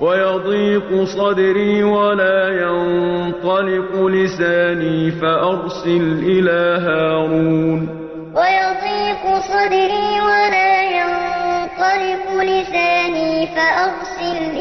ويضيق صدري ولا ينطلق لساني فأرسل إلى هارون. ويضيق صدري ولا ينطلق لساني فأرسل